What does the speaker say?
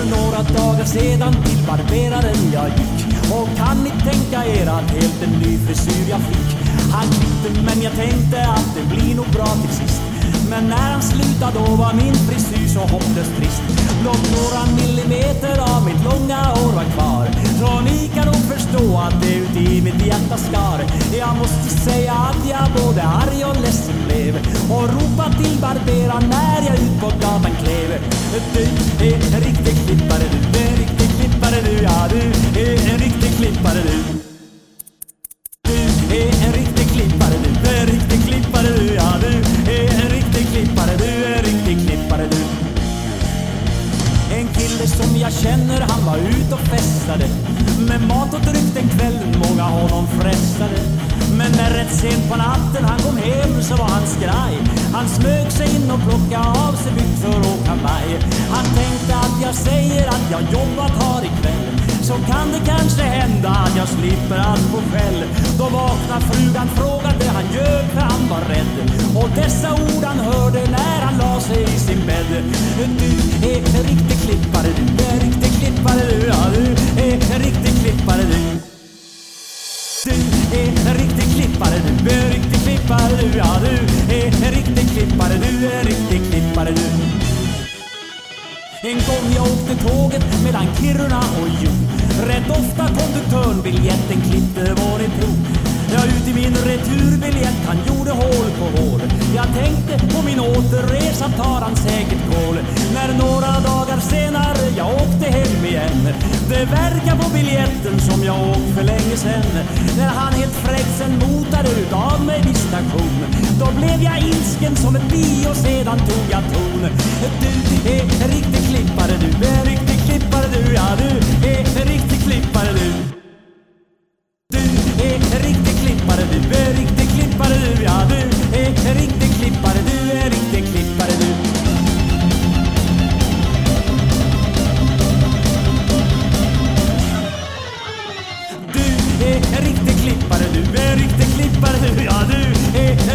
För några dagar sedan till barberaren jag gick. Och kan ni tänka er att helt en ny frisyr jag fick? Han klippte men jag tänkte att det blir nog bra till sist. Men när han slutade då var min frisyr så hopplöst trist. Blott några millimeter av mitt långa hår var kvar. Så ni kan nog förstå att det uti mitt hjärta skar. Jag måste säga att jag både arg och ledsen blev. Och ropa till barberaren en kille som jag känner, han var ut och festade Med mat och dryck den kvällen, många honom frestade Men när rätt sent på natten han kom hem så var han skraj Han smög sig in och plockade av sig byxor och kavaj Han tänkte att jag säger att jag jobbat har ikväll så kan det kanske hända att jag slipper att få skäll. Då vaknar frugan, frågade, han ljög för han var rädd. Och dessa ord han hörde när han la sig i sin bädd. Du är riktigt En gång jag åkte tåget mellan Kiruna och Hjo Rätt ofta konduktören biljetten klippte vår i prov. Ja, ut i min returbiljett han gjorde hål på hål. Jag tänkte på min återresa tar han säkert kål När några dagar senare jag åkte hem igen. Det verkar på biljetten som jag åkt för länge sen När han helt fräckt sen motade ut av mig vid station. Då blev jag ilsken som ett bi och sedan tog jag ton. Du är ryktesklipparhuva. Du är